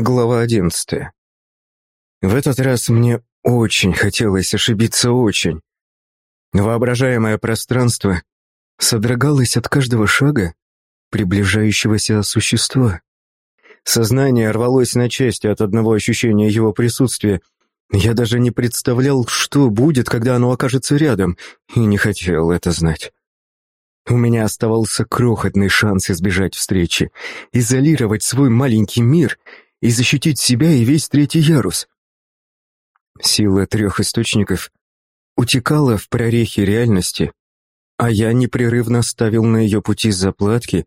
Глава одиннадцатая. В этот раз мне очень хотелось ошибиться очень. Воображаемое пространство содрогалось от каждого шага приближающегося существа. Сознание рвалось на части от одного ощущения его присутствия. Я даже не представлял, что будет, когда оно окажется рядом, и не хотел это знать. У меня оставался крохотный шанс избежать встречи, изолировать свой маленький мир — и защитить себя и весь третий ярус. Сила трех источников утекала в прорехи реальности, а я непрерывно ставил на ее пути заплатки,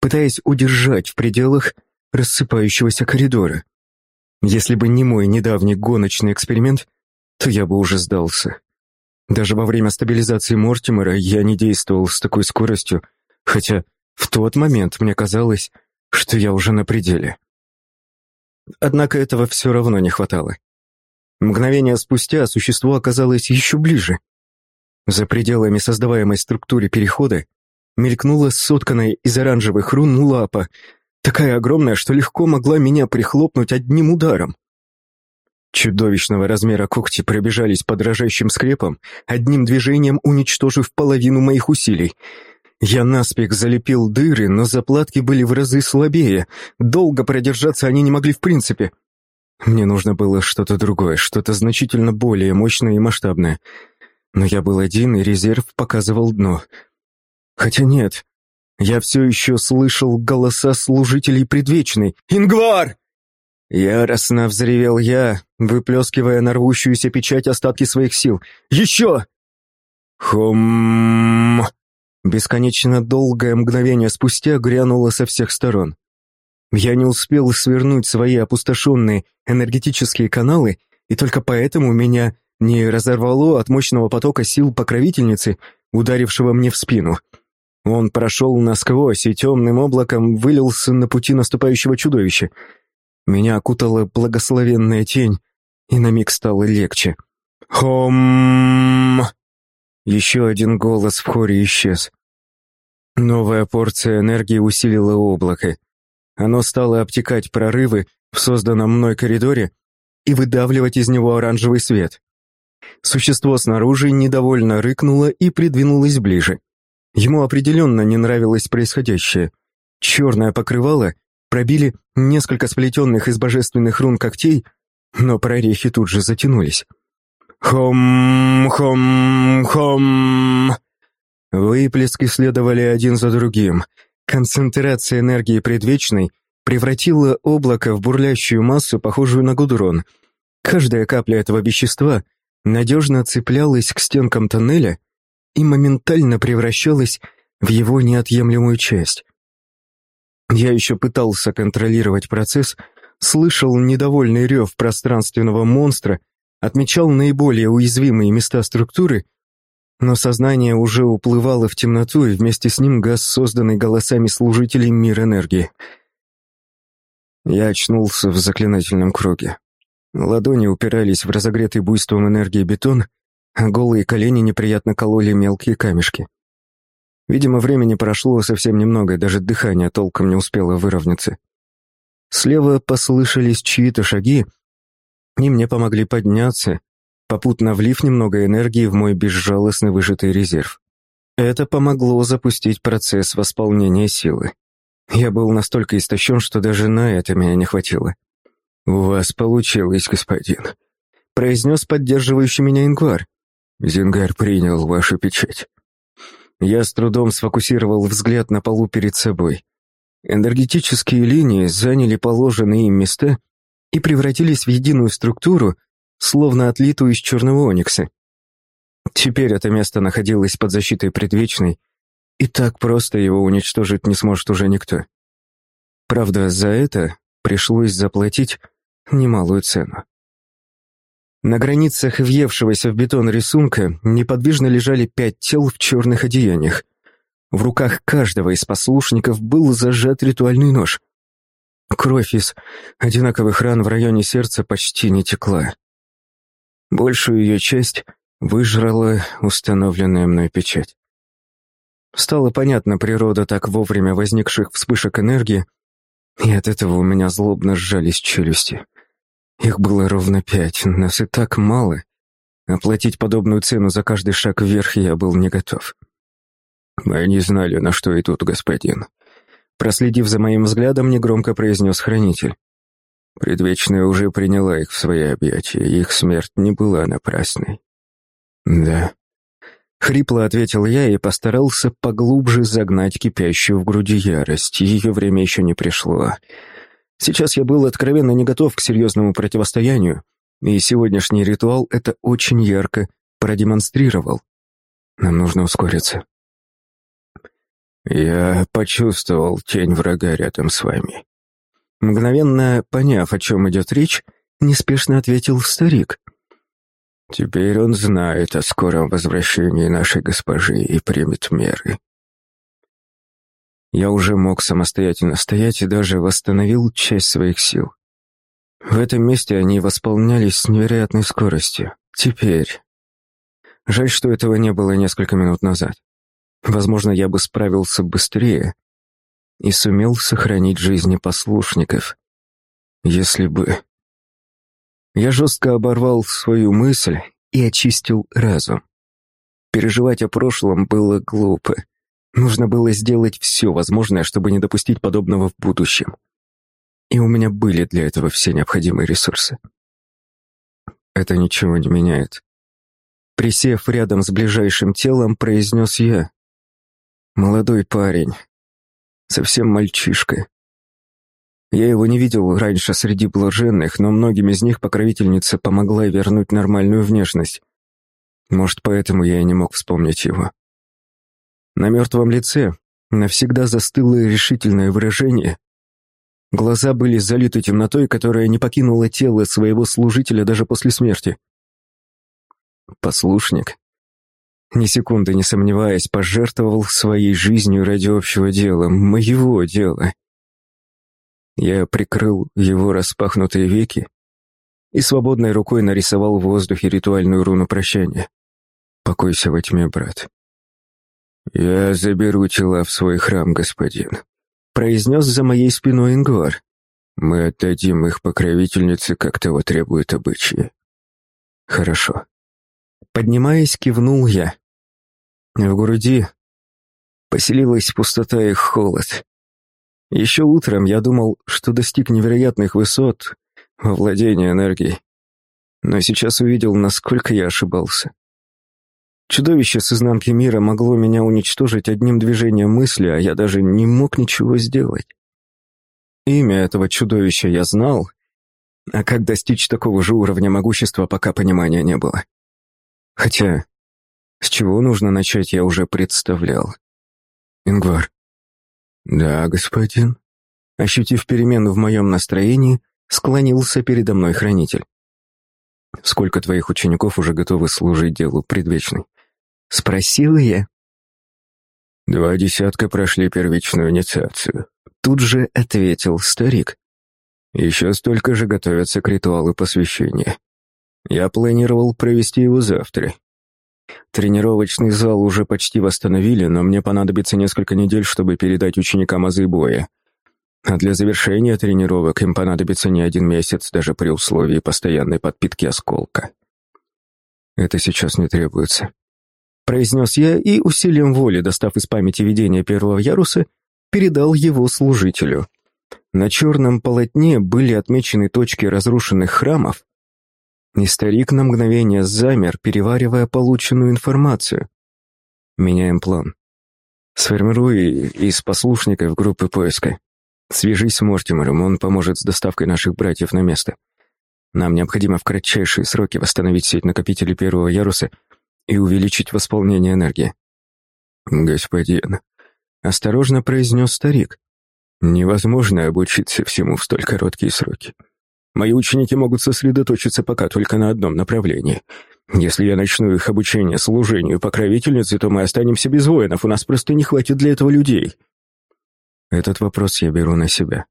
пытаясь удержать в пределах рассыпающегося коридора. Если бы не мой недавний гоночный эксперимент, то я бы уже сдался. Даже во время стабилизации Мортимера я не действовал с такой скоростью, хотя в тот момент мне казалось, что я уже на пределе. Однако этого все равно не хватало. Мгновение спустя существо оказалось еще ближе. За пределами создаваемой структуры перехода мелькнула сотканная из оранжевых рун лапа, такая огромная, что легко могла меня прихлопнуть одним ударом. Чудовищного размера когти пробежались по дрожащим скрепам, одним движением уничтожив половину моих усилий — я наспех залепил дыры, но заплатки были в разы слабее. Долго продержаться они не могли в принципе. Мне нужно было что-то другое, что-то значительно более мощное и масштабное. Но я был один, и резерв показывал дно. Хотя нет, я все еще слышал голоса служителей предвечной. «Ингвар!» Яростно взревел я, выплескивая на рвущуюся печать остатки своих сил. «Еще!» «Хум!» Бесконечно долгое мгновение спустя грянуло со всех сторон. Я не успел свернуть свои опустошенные энергетические каналы, и только поэтому меня не разорвало от мощного потока сил покровительницы, ударившего мне в спину. Он прошел насквозь и темным облаком вылился на пути наступающего чудовища. Меня окутала благословенная тень, и на миг стало легче. «Хом!» Еще один голос в хоре исчез. Новая порция энергии усилила облако. Оно стало обтекать прорывы в созданном мной коридоре и выдавливать из него оранжевый свет. Существо снаружи недовольно рыкнуло и придвинулось ближе. Ему определенно не нравилось происходящее. Черное покрывало пробили несколько сплетенных из божественных рун когтей, но прорехи тут же затянулись. «Хом, хом, хом!» Выплески следовали один за другим. Концентрация энергии предвечной превратила облако в бурлящую массу, похожую на гудрон. Каждая капля этого вещества надежно цеплялась к стенкам тоннеля и моментально превращалась в его неотъемлемую часть. Я еще пытался контролировать процесс, слышал недовольный рев пространственного монстра, отмечал наиболее уязвимые места структуры — но сознание уже уплывало в темноту, и вместе с ним газ, созданный голосами служителей мир энергии. Я очнулся в заклинательном круге. Ладони упирались в разогретый буйством энергии бетон, а голые колени неприятно кололи мелкие камешки. Видимо, времени прошло совсем немного, даже дыхание толком не успело выровняться. Слева послышались чьи-то шаги, и мне помогли подняться, попутно влив немного энергии в мой безжалостно выжатый резерв. Это помогло запустить процесс восполнения силы. Я был настолько истощен, что даже на это меня не хватило. «У вас получилось, господин», — произнес поддерживающий меня Ингвар. «Зингар принял вашу печать». Я с трудом сфокусировал взгляд на полу перед собой. Энергетические линии заняли положенные им места и превратились в единую структуру, словно отлитую из черного оникса. Теперь это место находилось под защитой предвечной, и так просто его уничтожить не сможет уже никто. Правда, за это пришлось заплатить немалую цену. На границах въевшегося в бетон рисунка неподвижно лежали пять тел в черных одеяниях. В руках каждого из послушников был зажат ритуальный нож. Кровь из одинаковых ран в районе сердца почти не текла. Большую ее часть выжрала установленная мной печать. Стало понятно природа так вовремя возникших вспышек энергии. И от этого у меня злобно сжались челюсти. Их было ровно пять, нас и так мало. Оплатить подобную цену за каждый шаг вверх я был не готов. «Мы не знали, на что идут, господин», Проследив за моим взглядом, негромко произнес хранитель. Предвечная уже приняла их в свои объятия, их смерть не была напрасной. «Да», — хрипло ответил я и постарался поглубже загнать кипящую в груди ярость. Ее время еще не пришло. Сейчас я был откровенно не готов к серьезному противостоянию, и сегодняшний ритуал это очень ярко продемонстрировал. Нам нужно ускориться. «Я почувствовал тень врага рядом с вами». Мгновенно поняв, о чем идет речь, неспешно ответил старик. «Теперь он знает о скором возвращении нашей госпожи и примет меры». Я уже мог самостоятельно стоять и даже восстановил часть своих сил. В этом месте они восполнялись с невероятной скоростью. Теперь... Жаль, что этого не было несколько минут назад. Возможно, я бы справился быстрее и сумел сохранить жизни послушников, если бы... Я жестко оборвал свою мысль и очистил разум. Переживать о прошлом было глупо. Нужно было сделать все возможное, чтобы не допустить подобного в будущем. И у меня были для этого все необходимые ресурсы. Это ничего не меняет. Присев рядом с ближайшим телом, произнес я. Молодой парень. Совсем мальчишка. Я его не видел раньше среди блаженных, но многим из них покровительница помогла вернуть нормальную внешность. Может, поэтому я и не мог вспомнить его. На мертвом лице навсегда застыло решительное выражение. Глаза были залиты темнотой, которая не покинула тело своего служителя даже после смерти. Послушник, ни секунды не сомневаясь, пожертвовал своей жизнью ради общего дела, моего дела. Я прикрыл его распахнутые веки и свободной рукой нарисовал в воздухе ритуальную руну прощания. «Покойся во тьме, брат». «Я заберу тела в свой храм, господин», — произнес за моей спиной Ингвар. «Мы отдадим их покровительнице, как того требует обычаи». «Хорошо», Поднимаясь, кивнул я. В груди поселилась пустота и холод. Еще утром я думал, что достиг невероятных высот во владении энергией. Но сейчас увидел, насколько я ошибался. Чудовище с изнанки мира могло меня уничтожить одним движением мысли, а я даже не мог ничего сделать. Имя этого чудовища я знал, а как достичь такого же уровня могущества, пока понимания не было. Хотя, с чего нужно начать, я уже представлял. Ингвар. Да, господин. Ощутив перемену в моем настроении, склонился передо мной хранитель. Сколько твоих учеников уже готовы служить делу предвечной? Спросил я. Два десятка прошли первичную инициацию. Тут же ответил старик. Еще столько же готовятся к ритуалу посвящения. Я планировал провести его завтра. Тренировочный зал уже почти восстановили, но мне понадобится несколько недель, чтобы передать ученикам азы боя. А для завершения тренировок им понадобится не один месяц, даже при условии постоянной подпитки осколка. Это сейчас не требуется. Произнес я и усилием воли, достав из памяти видение первого яруса, передал его служителю. На черном полотне были отмечены точки разрушенных храмов, и старик на мгновение замер, переваривая полученную информацию. Меняем план. Сформируй из послушников группы поиска. Свяжись с Мортимером, он поможет с доставкой наших братьев на место. Нам необходимо в кратчайшие сроки восстановить сеть накопителей первого яруса и увеличить восполнение энергии. Господин, осторожно произнес старик. Невозможно обучиться всему в столь короткие сроки. Мои ученики могут сосредоточиться пока только на одном направлении. Если я начну их обучение служению покровительницы, то мы останемся без воинов, у нас просто не хватит для этого людей. Этот вопрос я беру на себя.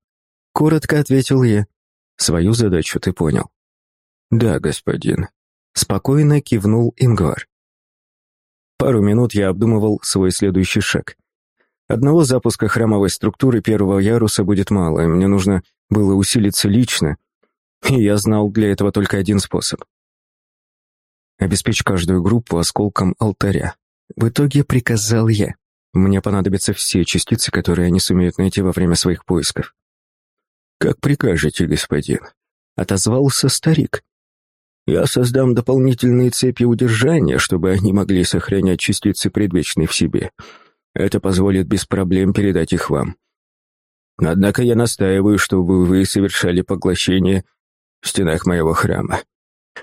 Коротко ответил я. Свою задачу ты понял. Да, господин. Спокойно кивнул Ингвар. Пару минут я обдумывал свой следующий шаг. Одного запуска храмовой структуры первого яруса будет мало, и мне нужно было усилиться лично, и я знал для этого только один способ. Обеспечь каждую группу осколком алтаря. В итоге приказал я. Мне понадобятся все частицы, которые они сумеют найти во время своих поисков. «Как прикажете, господин», — отозвался старик. «Я создам дополнительные цепи удержания, чтобы они могли сохранять частицы предвечной в себе. Это позволит без проблем передать их вам. Однако я настаиваю, чтобы вы совершали поглощение стенах моего храма.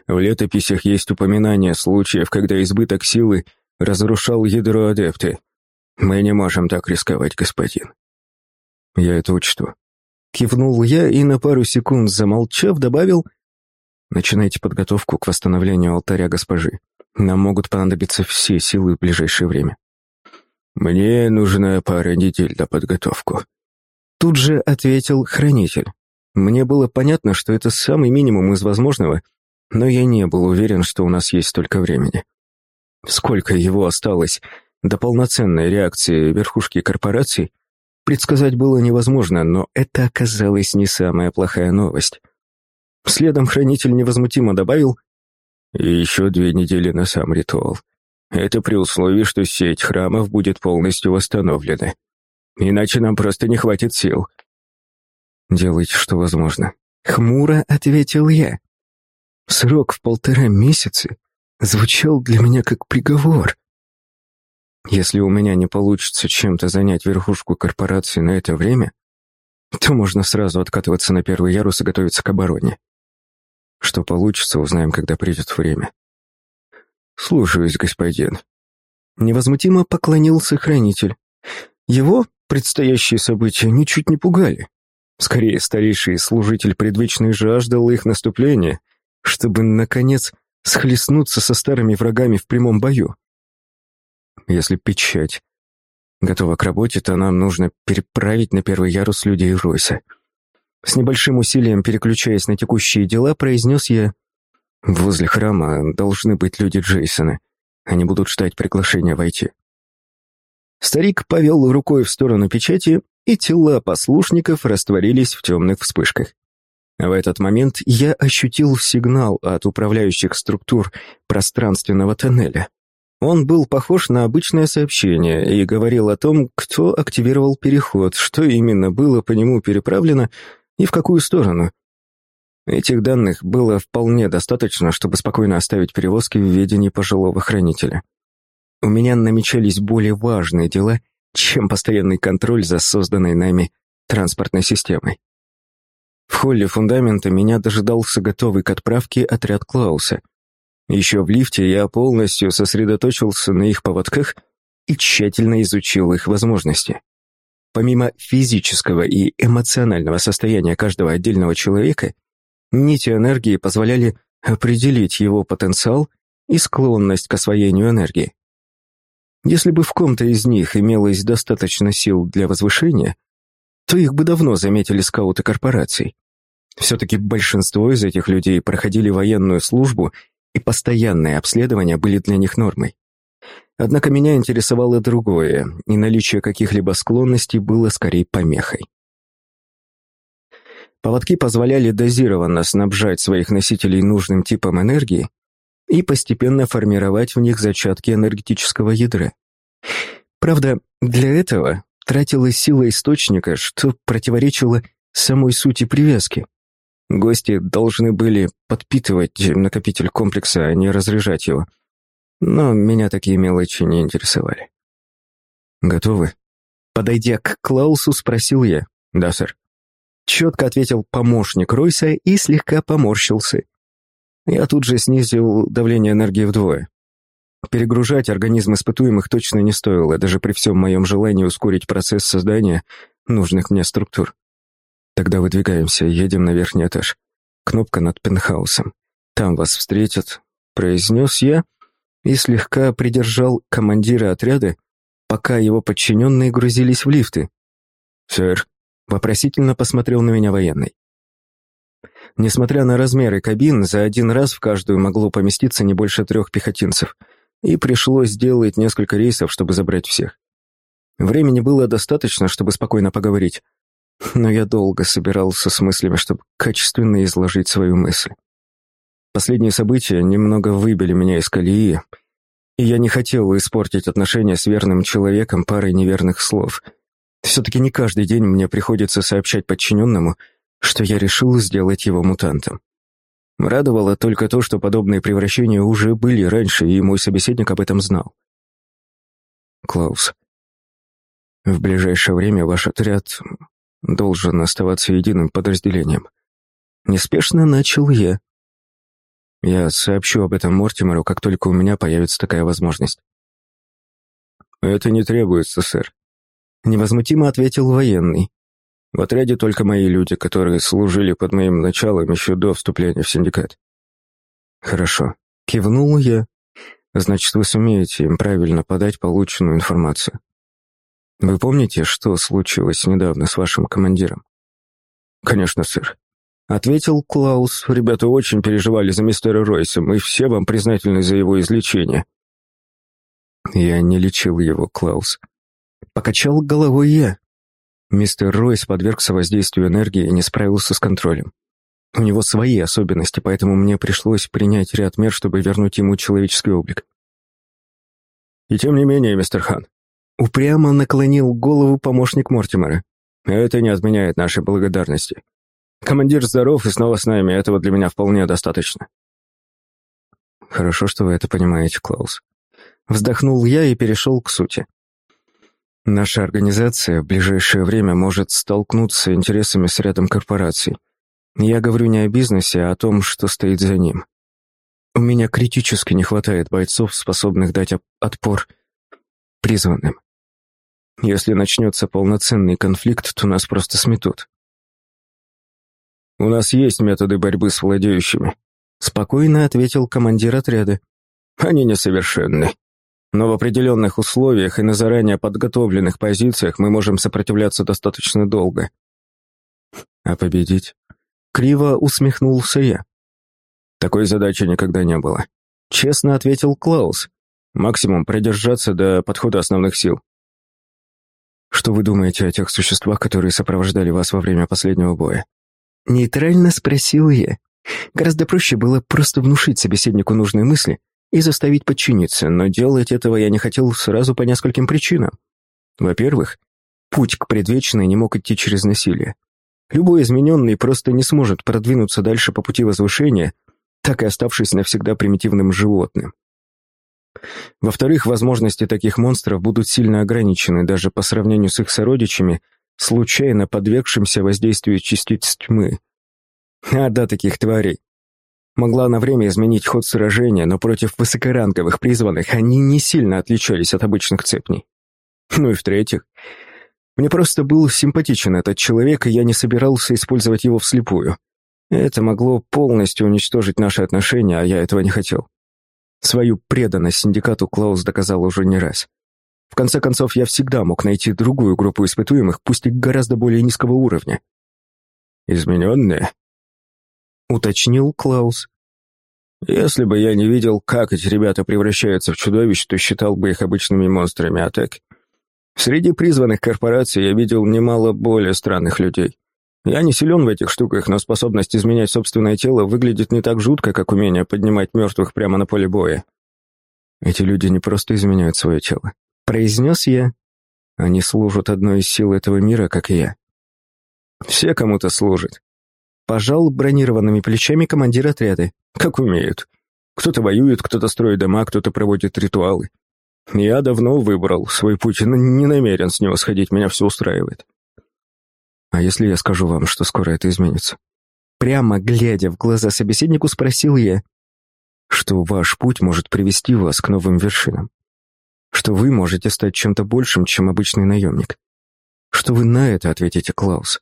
В летописях есть упоминания случаев, когда избыток силы разрушал ядро адепты. Мы не можем так рисковать, господин. Я это учту. Кивнул я и на пару секунд замолчав добавил «Начинайте подготовку к восстановлению алтаря госпожи. Нам могут понадобиться все силы в ближайшее время». «Мне нужна пара недель на подготовку», Тут же ответил хранитель. Мне было понятно, что это самый минимум из возможного, но я не был уверен, что у нас есть столько времени. Сколько его осталось до полноценной реакции верхушки корпораций, предсказать было невозможно, но это оказалось не самая плохая новость. Следом хранитель невозмутимо добавил «И еще две недели на сам ритуал. Это при условии, что сеть храмов будет полностью восстановлена. Иначе нам просто не хватит сил». «Делайте, что возможно». Хмуро ответил я. Срок в полтора месяца звучал для меня как приговор. Если у меня не получится чем-то занять верхушку корпорации на это время, то можно сразу откатываться на первый ярус и готовиться к обороне. Что получится, узнаем, когда придет время. «Слушаюсь, господин». Невозмутимо поклонился хранитель. Его предстоящие события ничуть не пугали. Скорее, старейший служитель предвечной жаждал их наступления, чтобы, наконец, схлестнуться со старыми врагами в прямом бою. Если печать готова к работе, то нам нужно переправить на первый ярус людей Ройса. С небольшим усилием, переключаясь на текущие дела, произнес я, «Возле храма должны быть люди Джейсона. Они будут ждать приглашения войти». Старик повел рукой в сторону печати, и тела послушников растворились в темных вспышках. В этот момент я ощутил сигнал от управляющих структур пространственного тоннеля. Он был похож на обычное сообщение и говорил о том, кто активировал переход, что именно было по нему переправлено и в какую сторону. Этих данных было вполне достаточно, чтобы спокойно оставить перевозки в ведении пожилого хранителя. У меня намечались более важные дела, чем постоянный контроль за созданной нами транспортной системой. В холле фундамента меня дожидался готовый к отправке отряд Клауса. Еще в лифте я полностью сосредоточился на их поводках и тщательно изучил их возможности. Помимо физического и эмоционального состояния каждого отдельного человека, нити энергии позволяли определить его потенциал и склонность к освоению энергии. Если бы в ком-то из них имелось достаточно сил для возвышения, то их бы давно заметили скауты корпораций. Все-таки большинство из этих людей проходили военную службу, и постоянные обследования были для них нормой. Однако меня интересовало другое, и наличие каких-либо склонностей было скорее помехой. Поводки позволяли дозированно снабжать своих носителей нужным типом энергии, и постепенно формировать в них зачатки энергетического ядра. Правда, для этого тратилась сила источника, что противоречило самой сути привязки. Гости должны были подпитывать накопитель комплекса, а не разряжать его. Но меня такие мелочи не интересовали. «Готовы?» Подойдя к Клаусу, спросил я. «Да, сэр». Четко ответил помощник Ройса и слегка поморщился. Я тут же снизил давление энергии вдвое. Перегружать организм испытуемых точно не стоило, даже при всем моем желании ускорить процесс создания нужных мне структур. Тогда выдвигаемся, едем на верхний этаж. Кнопка над пентхаусом. Там вас встретят, произнес я и слегка придержал командира отряда, пока его подчиненные грузились в лифты. «Сэр», — вопросительно посмотрел на меня военный. Несмотря на размеры кабин, за один раз в каждую могло поместиться не больше трех пехотинцев, и пришлось сделать несколько рейсов, чтобы забрать всех. Времени было достаточно, чтобы спокойно поговорить, но я долго собирался с мыслями, чтобы качественно изложить свою мысль. Последние события немного выбили меня из колеи, и я не хотел испортить отношения с верным человеком парой неверных слов. Все-таки не каждый день мне приходится сообщать подчиненному, что я решил сделать его мутантом. Радовало только то, что подобные превращения уже были раньше, и мой собеседник об этом знал. Клаус, в ближайшее время ваш отряд должен оставаться единым подразделением. Неспешно начал я. Я сообщу об этом Мортимеру, как только у меня появится такая возможность. «Это не требуется, сэр», — невозмутимо ответил военный. В отряде только мои люди, которые служили под моим началом еще до вступления в синдикат. Хорошо. Кивнул я. Значит, вы сумеете им правильно подать полученную информацию. Вы помните, что случилось недавно с вашим командиром? Конечно, сэр. Ответил Клаус. Ребята очень переживали за мистера Ройса, мы все вам признательны за его излечение. Я не лечил его, Клаус. Покачал головой я. Мистер Ройс подвергся воздействию энергии и не справился с контролем. У него свои особенности, поэтому мне пришлось принять ряд мер, чтобы вернуть ему человеческий облик. И тем не менее, мистер Хан, упрямо наклонил голову помощник Мортимера. Это не отменяет нашей благодарности. Командир здоров и снова с нами, этого для меня вполне достаточно. Хорошо, что вы это понимаете, Клаус. Вздохнул я и перешел к сути. Наша организация в ближайшее время может столкнуться интересами с рядом корпораций. Я говорю не о бизнесе, а о том, что стоит за ним. У меня критически не хватает бойцов, способных дать отпор призванным. Если начнется полноценный конфликт, то нас просто сметут. «У нас есть методы борьбы с владеющими», — спокойно ответил командир отряда. «Они несовершенны. Но в определенных условиях и на заранее подготовленных позициях мы можем сопротивляться достаточно долго. А победить? Криво усмехнулся я. Такой задачи никогда не было. Честно ответил Клаус. Максимум продержаться до подхода основных сил. Что вы думаете о тех существах, которые сопровождали вас во время последнего боя? Нейтрально спросил я. Гораздо проще было просто внушить собеседнику нужные мысли, и заставить подчиниться, но делать этого я не хотел сразу по нескольким причинам. Во-первых, путь к предвечной не мог идти через насилие. Любой измененный просто не сможет продвинуться дальше по пути возвышения, так и оставшись навсегда примитивным животным. Во-вторых, возможности таких монстров будут сильно ограничены даже по сравнению с их сородичами, случайно подвергшимся воздействию частиц тьмы. А да, таких тварей могла на время изменить ход сражения, но против высокоранговых призванных они не сильно отличались от обычных цепней. Ну и в-третьих, мне просто был симпатичен этот человек, и я не собирался использовать его вслепую. Это могло полностью уничтожить наши отношения, а я этого не хотел. Свою преданность синдикату Клаус доказал уже не раз. В конце концов, я всегда мог найти другую группу испытуемых, пусть и гораздо более низкого уровня. «Измененные?» — уточнил Клаус. «Если бы я не видел, как эти ребята превращаются в чудовищ, то считал бы их обычными монстрами, а так...» Среди призванных корпораций я видел немало более странных людей. Я не силен в этих штуках, но способность изменять собственное тело выглядит не так жутко, как умение поднимать мертвых прямо на поле боя. Эти люди не просто изменяют свое тело. Произнес я. Они служат одной из сил этого мира, как и я. Все кому-то служат. Пожал бронированными плечами командир отряда. Как умеют. Кто-то воюет, кто-то строит дома, кто-то проводит ритуалы. Я давно выбрал свой путь и не намерен с него сходить, меня все устраивает. А если я скажу вам, что скоро это изменится? Прямо глядя в глаза собеседнику, спросил я, что ваш путь может привести вас к новым вершинам. Что вы можете стать чем-то большим, чем обычный наемник. Что вы на это ответите, Клаус?